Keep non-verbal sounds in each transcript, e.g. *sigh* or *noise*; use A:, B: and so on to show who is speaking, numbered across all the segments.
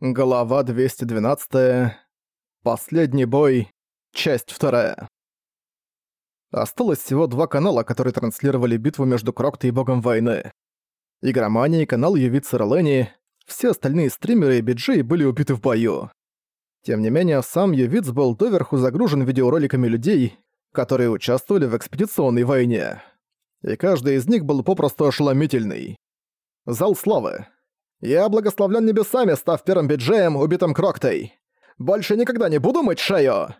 A: Глава 212. Последний бой. Часть 2. Осталось всего два канала, которые транслировали битву между Кроктой и Богом Войны. Игромания и канал Ювица Ролени, все остальные стримеры и биджеи были убиты в бою. Тем не менее, сам Ювиц был доверху загружен видеороликами людей, которые участвовали в экспедиционной войне. И каждый из них был попросту ошеломительный. Зал славы. Я благословлен небесами, став первым биджеем, убитым Кроктой. Больше никогда не буду мыть шею!»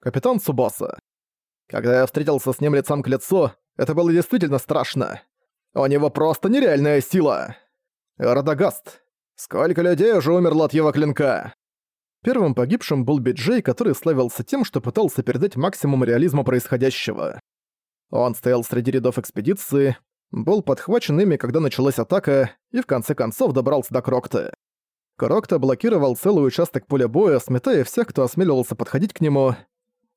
A: Капитан Субоса. Когда я встретился с ним лицом к лицу, это было действительно страшно. У него просто нереальная сила. Радагаст. Сколько людей уже умерло от его клинка? Первым погибшим был Биджей, который славился тем, что пытался передать максимум реализма происходящего. Он стоял среди рядов экспедиции, был подхвачен ими, когда началась атака, и в конце концов добрался до Крокта. Крокта блокировал целый участок поля боя, сметая всех, кто осмеливался подходить к нему.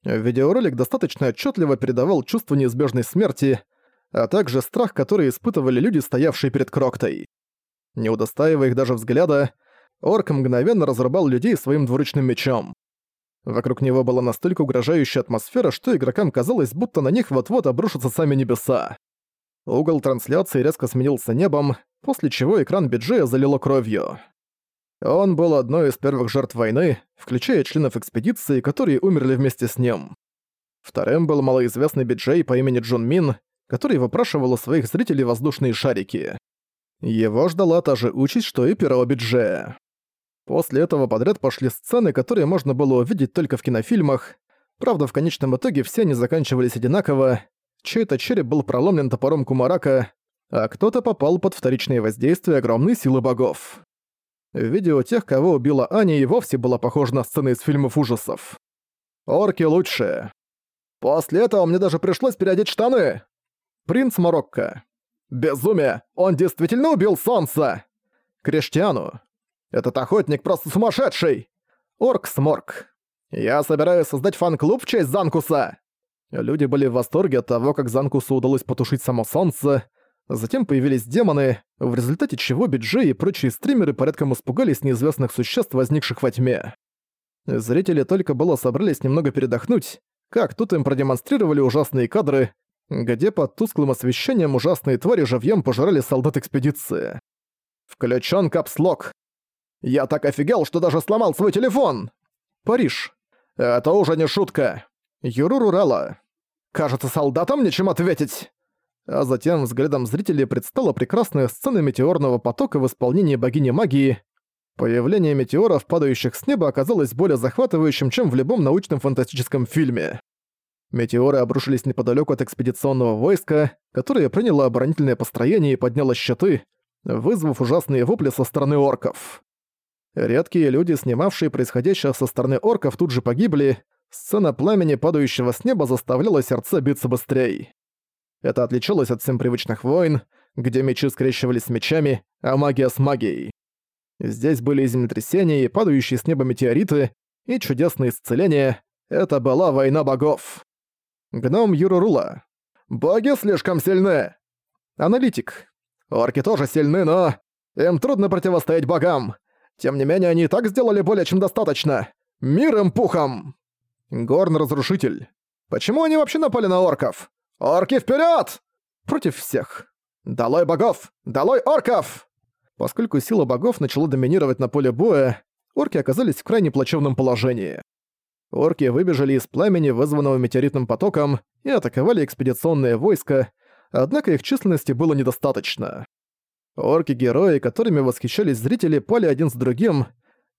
A: Видеоролик достаточно отчетливо передавал чувство неизбежной смерти, а также страх, который испытывали люди, стоявшие перед Кроктой. Не удостаивая их даже взгляда, орк мгновенно разрубал людей своим двуручным мечом. Вокруг него была настолько угрожающая атмосфера, что игрокам казалось, будто на них вот-вот обрушатся сами небеса. Угол трансляции резко сменился небом, после чего экран биджея залило кровью. Он был одной из первых жертв войны, включая членов экспедиции, которые умерли вместе с ним. Вторым был малоизвестный биджей по имени Джон Мин, который выпрашивал у своих зрителей воздушные шарики. Его ждала та же участь, что и первого биджея. После этого подряд пошли сцены, которые можно было увидеть только в кинофильмах. Правда, в конечном итоге все они заканчивались одинаково, чей-то череп был проломлен топором Кумарака, а кто-то попал под вторичное воздействие огромной силы богов. Видео тех, кого убила Аня, и вовсе было похоже на сцены из фильмов ужасов. Орки лучшие. После этого мне даже пришлось переодеть штаны. Принц Марокко. Безумие! Он действительно убил солнце! Криштиану. Этот охотник просто сумасшедший! Орк-сморк. Я собираюсь создать фан-клуб в честь Занкуса. Люди были в восторге от того, как Занкусу удалось потушить само солнце. Затем появились демоны, в результате чего Биджей и прочие стримеры порядком испугались неизвестных существ, возникших во тьме. Зрители только было собрались немного передохнуть, как тут им продемонстрировали ужасные кадры, где под тусклым освещением ужасные твари живьем пожирали солдат экспедиции. Включен капслок. Я так офигел, что даже сломал свой телефон! Париж. Это уже не шутка. Юруру Рала. «Кажется, солдатам нечем ответить!» А затем взглядом зрителей предстала прекрасная сцена метеорного потока в исполнении богини магии. Появление метеоров, падающих с неба, оказалось более захватывающим, чем в любом научном фантастическом фильме. Метеоры обрушились неподалеку от экспедиционного войска, которое приняло оборонительное построение и подняло щиты, вызвав ужасные вопли со стороны орков. Редкие люди, снимавшие происходящее со стороны орков, тут же погибли, Сцена пламени, падающего с неба, заставляла сердце биться быстрее. Это отличалось от всем привычных войн, где мечи скрещивались с мечами, а магия с магией. Здесь были землетрясения и падающие с неба метеориты, и чудесные исцеления. Это была война богов. Гном Юрурула. «Боги слишком сильны!» Аналитик. «Орки тоже сильны, но... Им трудно противостоять богам. Тем не менее, они и так сделали более чем достаточно. Мир им пухом!» Горн-разрушитель. Почему они вообще напали на орков? Орки вперед! Против всех. Долой богов! Долой орков! Поскольку сила богов начала доминировать на поле боя, орки оказались в крайне плачевном положении. Орки выбежали из пламени, вызванного метеоритным потоком, и атаковали экспедиционное войско, однако их численности было недостаточно. Орки-герои, которыми восхищались зрители, пали один с другим.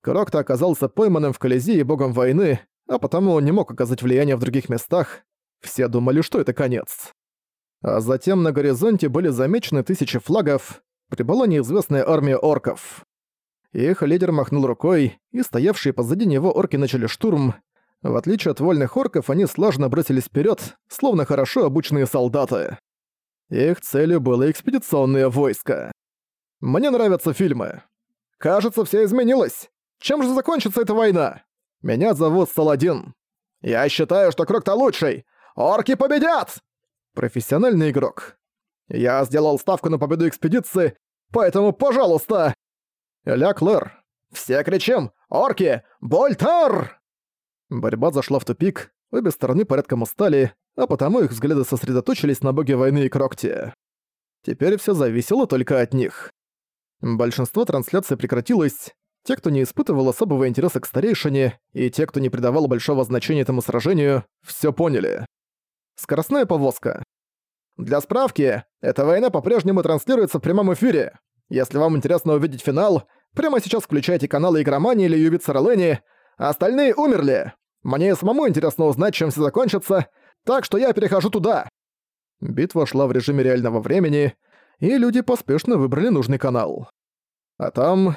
A: Крокто оказался пойманным в Колизее богом войны, а потому он не мог оказать влияние в других местах. Все думали, что это конец. А затем на горизонте были замечены тысячи флагов, прибыла неизвестная армия орков. Их лидер махнул рукой, и стоявшие позади него орки начали штурм. В отличие от вольных орков, они слаженно бросились вперед, словно хорошо обученные солдаты. Их целью было экспедиционное войско. Мне нравятся фильмы. Кажется, все изменилось. Чем же закончится эта война? Меня зовут Саладин. Я считаю, что Крок-то лучший. Орки победят! Профессиональный игрок. Я сделал ставку на победу экспедиции, поэтому, пожалуйста! Ля Клэр. Все кричим «Орки! Больтар!» Борьба зашла в тупик, обе стороны порядком устали, а потому их взгляды сосредоточились на боге войны и Крокте. Теперь все зависело только от них. Большинство трансляций прекратилось, те, кто не испытывал особого интереса к старейшине, и те, кто не придавал большого значения этому сражению, все поняли. Скоростная повозка. Для справки, эта война по-прежнему транслируется в прямом эфире. Если вам интересно увидеть финал, прямо сейчас включайте каналы Игромании или Юбица Ролени, остальные умерли. Мне самому интересно узнать, чем все закончится, так что я перехожу туда. Битва шла в режиме реального времени, и люди поспешно выбрали нужный канал. А там,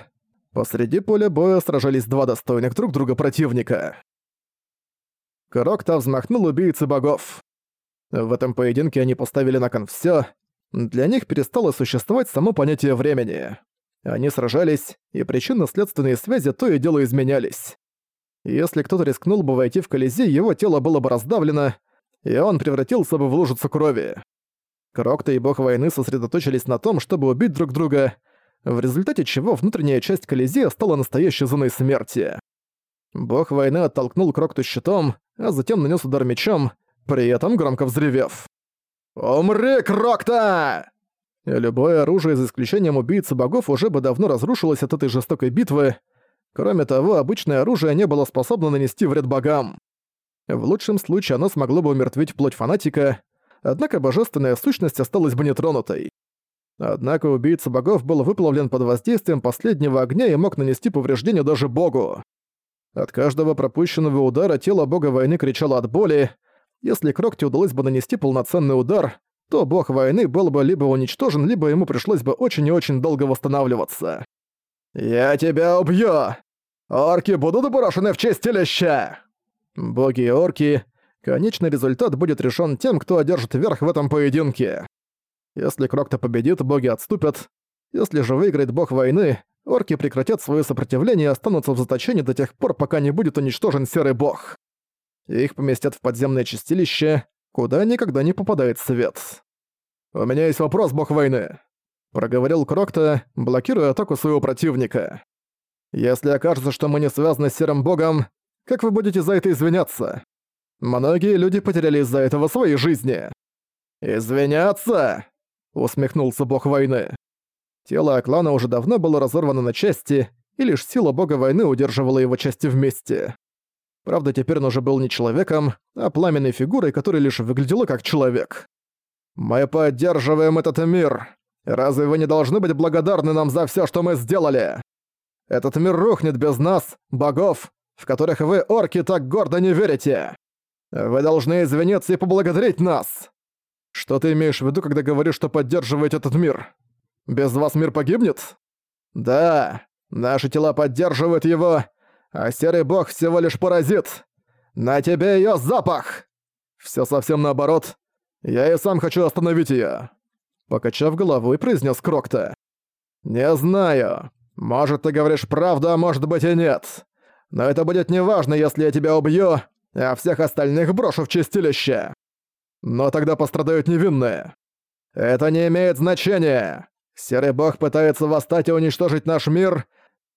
A: посреди поля боя, сражались два достойных друг друга противника. Крокта взмахнул убийцы богов. В этом поединке они поставили на кон всё. Для них перестало существовать само понятие времени. Они сражались, и причинно-следственные связи то и дело изменялись. Если кто-то рискнул бы войти в Колизей, его тело было бы раздавлено, и он превратился бы в лужицу крови. Крокта и бог войны сосредоточились на том, чтобы убить друг друга, в результате чего внутренняя часть Колизея стала настоящей зоной смерти. Бог войны оттолкнул Крокту щитом, а затем нанес удар мечом, при этом громко взревев. «Умри, Крокта!» Любое оружие, за исключением убийцы богов, уже бы давно разрушилось от этой жестокой битвы. Кроме того, обычное оружие не было способно нанести вред богам. В лучшем случае оно смогло бы умертвить плоть фанатика, однако божественная сущность осталась бы нетронутой. Однако убийца богов был выплавлен под воздействием последнего огня и мог нанести повреждение даже богу. От каждого пропущенного удара тело бога войны кричало от боли. Если Крокте удалось бы нанести полноценный удар, то бог войны был бы либо уничтожен, либо ему пришлось бы очень и очень долго восстанавливаться. «Я тебя убью! Орки будут брошены в чистилище!» Боги и орки, конечный результат будет решен тем, кто одержит верх в этом поединке. Если Крокта победит, боги отступят. Если же выиграет бог войны, орки прекратят свое сопротивление и останутся в заточении до тех пор, пока не будет уничтожен серый бог. Их поместят в подземное чистилище, куда никогда не попадает свет. «У меня есть вопрос, бог войны», — проговорил Крокта, блокируя атаку своего противника. «Если окажется, что мы не связаны с серым богом, как вы будете за это извиняться? Многие люди потеряли из-за этого свои жизни». «Извиняться?» — усмехнулся бог войны. Тело Аклана уже давно было разорвано на части, и лишь сила бога войны удерживала его части вместе. Правда, теперь он уже был не человеком, а пламенной фигурой, которая лишь выглядела как человек. «Мы поддерживаем этот мир. Разве вы не должны быть благодарны нам за все, что мы сделали? Этот мир рухнет без нас, богов, в которых вы, орки, так гордо не верите. Вы должны извиниться и поблагодарить нас. Что ты имеешь в виду, когда говоришь, что поддерживаете этот мир? Без вас мир погибнет? Да, наши тела поддерживают его, а серый бог всего лишь паразит. На тебе ее запах! Все совсем наоборот. Я и сам хочу остановить ее. Покачав головой, произнес Крокта. «Не знаю. Может, ты говоришь правду, а может быть и нет. Но это будет неважно, если я тебя убью, а всех остальных брошу в чистилище. Но тогда пострадают невинные. Это не имеет значения. Серый бог пытается восстать и уничтожить наш мир,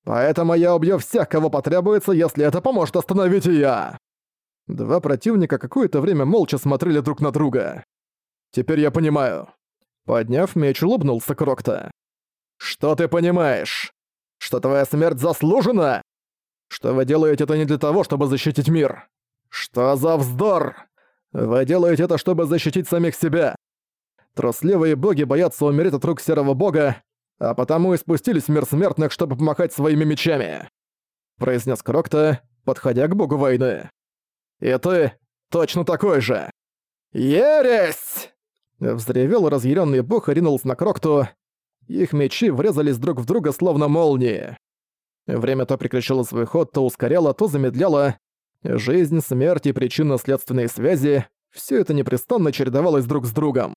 A: поэтому я убью всех, кого потребуется, если это поможет остановить я. Два противника какое-то время молча смотрели друг на друга. Теперь я понимаю. Подняв меч, улыбнулся Крокта. «Что ты понимаешь? Что твоя смерть заслужена? Что вы делаете это не для того, чтобы защитить мир? Что за вздор? Вы делаете это, чтобы защитить самих себя. Трусливые боги боятся умереть от рук серого бога, а потому и спустились в мир смертных, чтобы помахать своими мечами», — произнес Крокта, подходя к богу войны. «И ты точно такой же!» «Ересь!» Взревел разъяренный бог и ринулся на Крокту. Их мечи врезались друг в друга словно молнии. Время то прекращало свой ход, то ускоряло, то замедляло, Жизнь, смерть и причинно-следственные связи – все это непрестанно чередовалось друг с другом.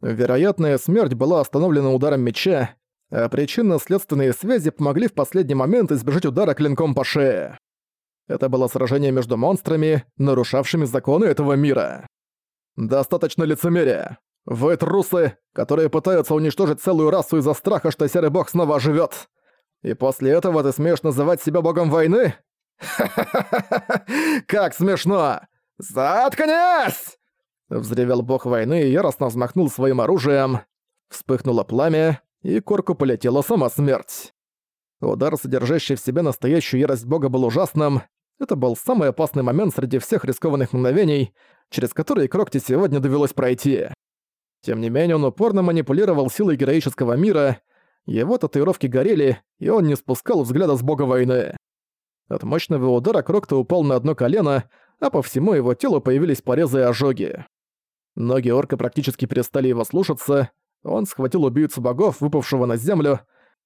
A: Вероятная смерть была остановлена ударом меча, а причинно-следственные связи помогли в последний момент избежать удара клинком по шее. Это было сражение между монстрами, нарушавшими законы этого мира. Достаточно лицемерия. Вы трусы, которые пытаются уничтожить целую расу из-за страха, что серый бог снова оживет. И после этого ты смеешь называть себя богом войны? *laughs* Как смешно! Заткнись! Взревел бог войны и яростно взмахнул своим оружием. Вспыхнуло пламя, и корку полетела сама смерть. Удар, содержащий в себе настоящую ярость бога, был ужасным. Это был самый опасный момент среди всех рискованных мгновений, через которые Крокте сегодня довелось пройти. Тем не менее, он упорно манипулировал силой героического мира, его татуировки горели, и он не спускал взгляда с бога войны. От мощного удара Крокта упал на одно колено, а по всему его телу появились порезы и ожоги. Ноги орка практически перестали его слушаться, он схватил убийцу богов, выпавшего на землю,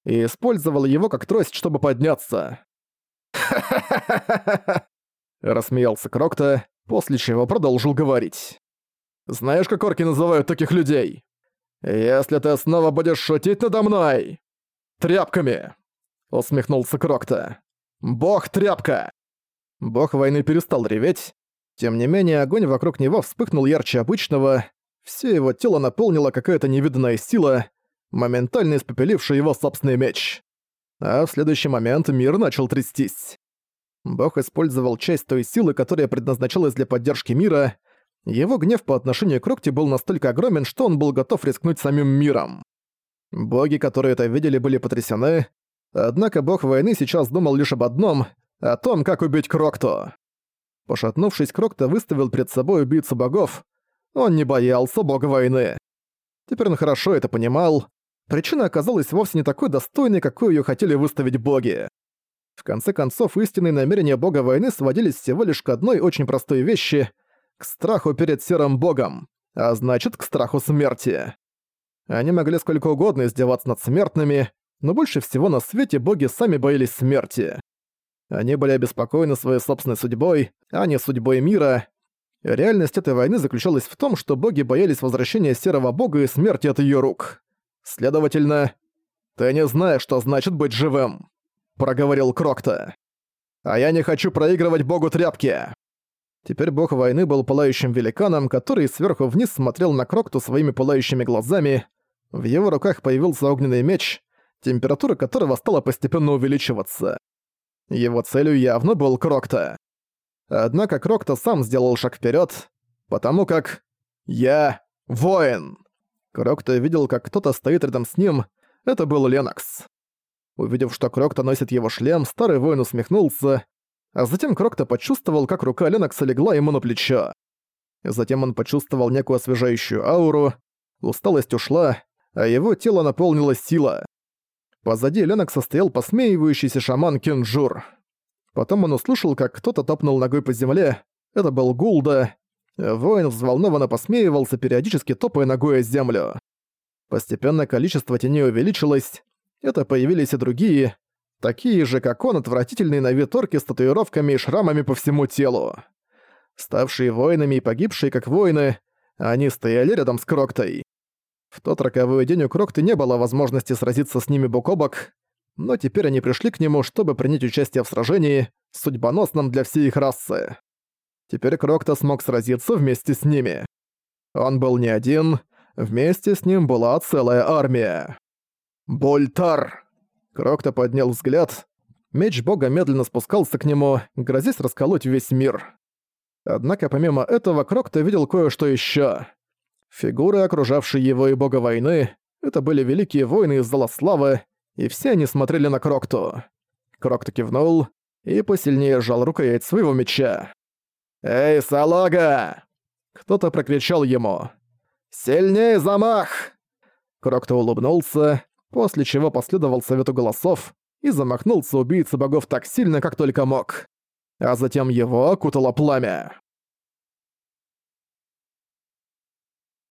A: и использовал его как трость, чтобы подняться. *laughs* Рассмеялся Крокта, после чего продолжил говорить. «Знаешь, как орки называют таких людей? Если ты снова будешь шутить надо мной! Тряпками!» Усмехнулся Крокта. «Бог-тряпка!» Бог войны перестал реветь. Тем не менее, огонь вокруг него вспыхнул ярче обычного. Все его тело наполнило какая-то невиданная сила, моментально испепеливший его собственный меч. А в следующий момент мир начал трястись. Бог использовал часть той силы, которая предназначалась для поддержки мира. Его гнев по отношению к Рокти был настолько огромен, что он был готов рискнуть самим миром. Боги, которые это видели, были потрясены. Однако бог войны сейчас думал лишь об одном — о том, как убить Крокту. Пошатнувшись, Крокто выставил перед собой убийцу богов. Он не боялся бога войны. Теперь он хорошо это понимал. Причина оказалась вовсе не такой достойной, какой ее хотели выставить боги. В конце концов, истинные намерения бога войны сводились всего лишь к одной очень простой вещи — к страху перед серым богом, а значит, к страху смерти. Они могли сколько угодно издеваться над смертными, но больше всего на свете боги сами боялись смерти. Они были обеспокоены своей собственной судьбой, а не судьбой мира. Реальность этой войны заключалась в том, что боги боялись возвращения серого бога и смерти от ее рук. Следовательно, ты не знаешь, что значит быть живым, проговорил Крокта. А я не хочу проигрывать богу тряпки. Теперь бог войны был пылающим великаном, который сверху вниз смотрел на Крокту своими пылающими глазами. В его руках появился огненный меч, температура которого стала постепенно увеличиваться. Его целью явно был Крокта. Однако Крокта сам сделал шаг вперед, потому как «Я воин!» Крокто видел, как кто-то стоит рядом с ним. Это был Ленокс. Увидев, что Крокто носит его шлем, старый воин усмехнулся, а затем Крокто почувствовал, как рука Ленокса легла ему на плечо. Затем он почувствовал некую освежающую ауру, усталость ушла, а его тело наполнилось сила. Позади Ленокса стоял посмеивающийся шаман Кенджур. Потом он услышал, как кто-то топнул ногой по земле. Это был Гулда. Воин взволнованно посмеивался, периодически топая ногой о землю. Постепенно количество теней увеличилось. Это появились и другие, такие же, как он, отвратительные на вид орки с татуировками и шрамами по всему телу. Ставшие воинами и погибшие как воины, они стояли рядом с Кроктой. В тот роковой день у Крокты не было возможности сразиться с ними бок о бок, но теперь они пришли к нему, чтобы принять участие в сражении, судьбоносном для всей их расы. Теперь Крокта смог сразиться вместе с ними. Он был не один, вместе с ним была целая армия. Больтар! Крокта поднял взгляд. Меч бога медленно спускался к нему, грозясь расколоть весь мир. Однако помимо этого Крокта видел кое-что ещё. Фигуры, окружавшие его и бога войны, это были великие воины из Зала Славы, и все они смотрели на Крокту. Крокта кивнул и посильнее сжал рукоять своего меча. «Эй, салага!» Кто-то прокричал ему. «Сильнее замах!» Крокто улыбнулся, после чего последовал совету голосов и замахнулся убийцы богов так сильно, как только мог. А затем его окутало пламя.